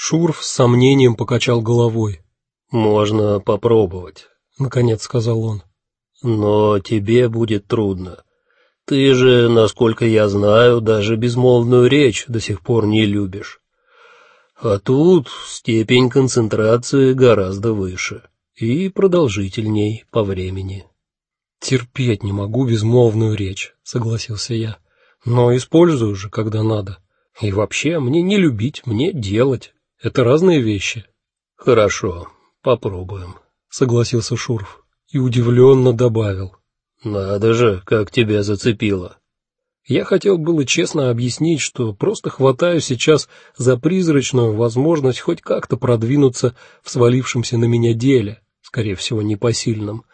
Шурф с сомнением покачал головой. Можно попробовать, наконец сказал он. Но тебе будет трудно. Ты же, насколько я знаю, даже безмолвную речь до сих пор не любишь. А тут степень концентрации гораздо выше и продолжительней по времени. Терпеть не могу безмолвную речь, согласился я. Но использую же, когда надо. И вообще, мне не любить, мне делать. Это разные вещи. Хорошо, попробуем, согласился Шурф и удивленно добавил: Надо же, как тебя зацепило. Я хотел было честно объяснить, что просто хватаю сейчас за призрачную возможность хоть как-то продвинуться в свалившемся на меня деле, скорее всего, непосильном.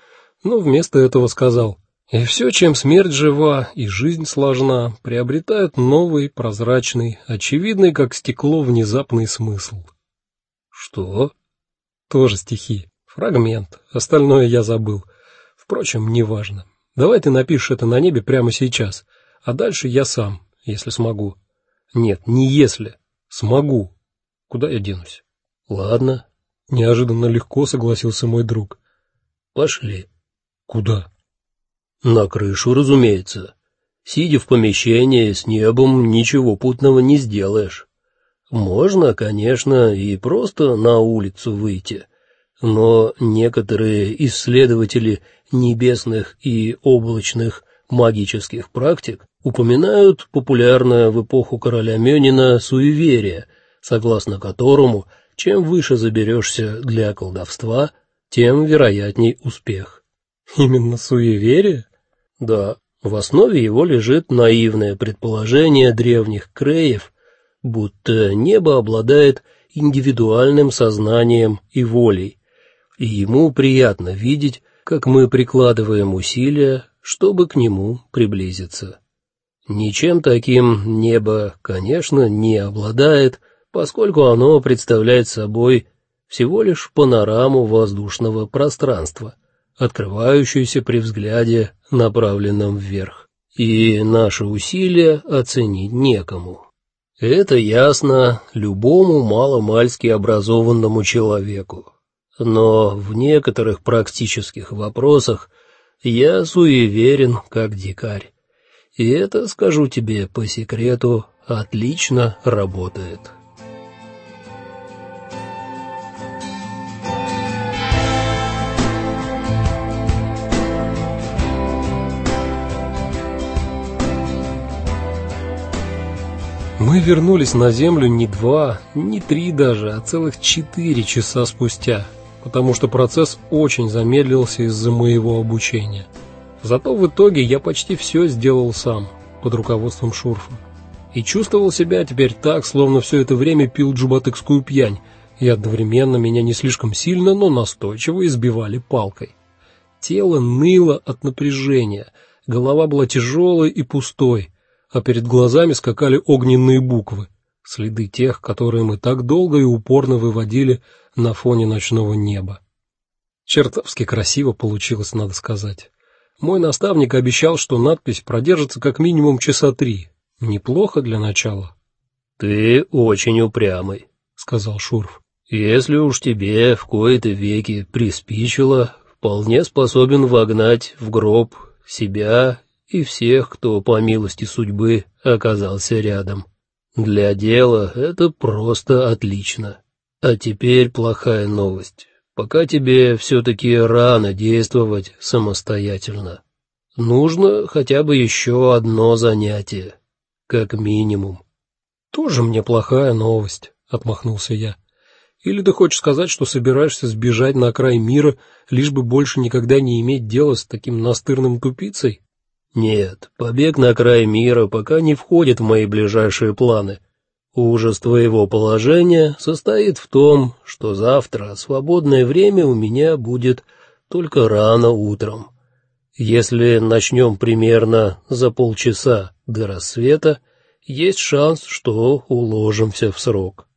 Но вместо этого сказал: "И все, чем смерть жива и жизнь сложна, приобретает новый, прозрачный, очевидный как стекло внезапный смысл". Что? Тоже стихи. Фрагмент. Остальное я забыл. Впрочем, неважно. Давай ты напишешь это на небе прямо сейчас, а дальше я сам, если смогу. Нет, не если. Смогу. Куда я денусь? Ладно, неожиданно легко согласился мой друг. Пошли. Куда? На крышу, разумеется. Сидя в помещении с небом, ничего путного не сделаешь. Можно, конечно, и просто на улицу выйти но некоторые исследователи небесных и облачных магических практик упоминают популярное в эпоху короля Мёнина суеверие, согласно которому чем выше заберешься для колдовства, тем вероятней успех. Именно суеверие? Да, в основе его лежит наивное предположение древних креев, будто небо обладает индивидуальным сознанием и волей, и ему приятно видеть, как мы прикладываем усилия, чтобы к нему приблизиться. Ничем таким небо, конечно, не обладает, поскольку оно представляет собой всего лишь панораму воздушного пространства, открывающуюся при взгляде, направленном вверх. И наши усилия оценить некому. Это ясно любому маломальски образованному человеку но в некоторых практических вопросах я суеверен, как дикарь. И это, скажу тебе по секрету, отлично работает. Мы вернулись на землю не два, не три даже, а целых четыре часа спустя потому что процесс очень замедлился из-за моего обучения. Зато в итоге я почти все сделал сам, под руководством Шурфа. И чувствовал себя теперь так, словно все это время пил джубатыкскую пьянь, и одновременно меня не слишком сильно, но настойчиво избивали палкой. Тело ныло от напряжения, голова была тяжелой и пустой, а перед глазами скакали огненные буквы, следы тех, которые мы так долго и упорно выводили на фоне ночного неба. Чертовски красиво получилось, надо сказать. Мой наставник обещал, что надпись продержится как минимум часа три. Неплохо для начала. Ты очень упрямый, сказал Шурф. Если уж тебе в кои-то веки приспичило, вполне способен вогнать в гроб себя и всех, кто по милости судьбы оказался рядом. Для дела это просто отлично. А теперь плохая новость. Пока тебе все таки рано действовать самостоятельно. Нужно хотя бы еще одно занятие, как минимум. Тоже мне плохая новость, отмахнулся я. Или ты хочешь сказать, что собираешься сбежать на край мира, лишь бы больше никогда не иметь дела с таким настырным тупицей? Нет, побег на край мира пока не входит в мои ближайшие планы. Ужас твоего положения состоит в том, что завтра свободное время у меня будет только рано утром. Если начнем примерно за полчаса до рассвета, есть шанс, что уложимся в срок.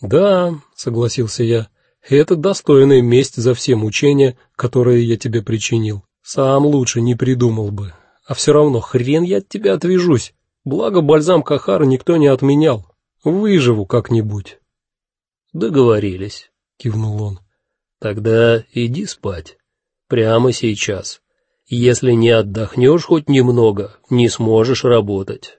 Да, согласился я. Это достойная месть за все мучения, которые я тебе причинил. Сам лучше не придумал бы. А все равно хрен я от тебя отвяжусь. Благо бальзам Кахара никто не отменял. Выживу как-нибудь. Договорились, кивнул он. Тогда иди спать. Прямо сейчас. Если не отдохнешь хоть немного, не сможешь работать.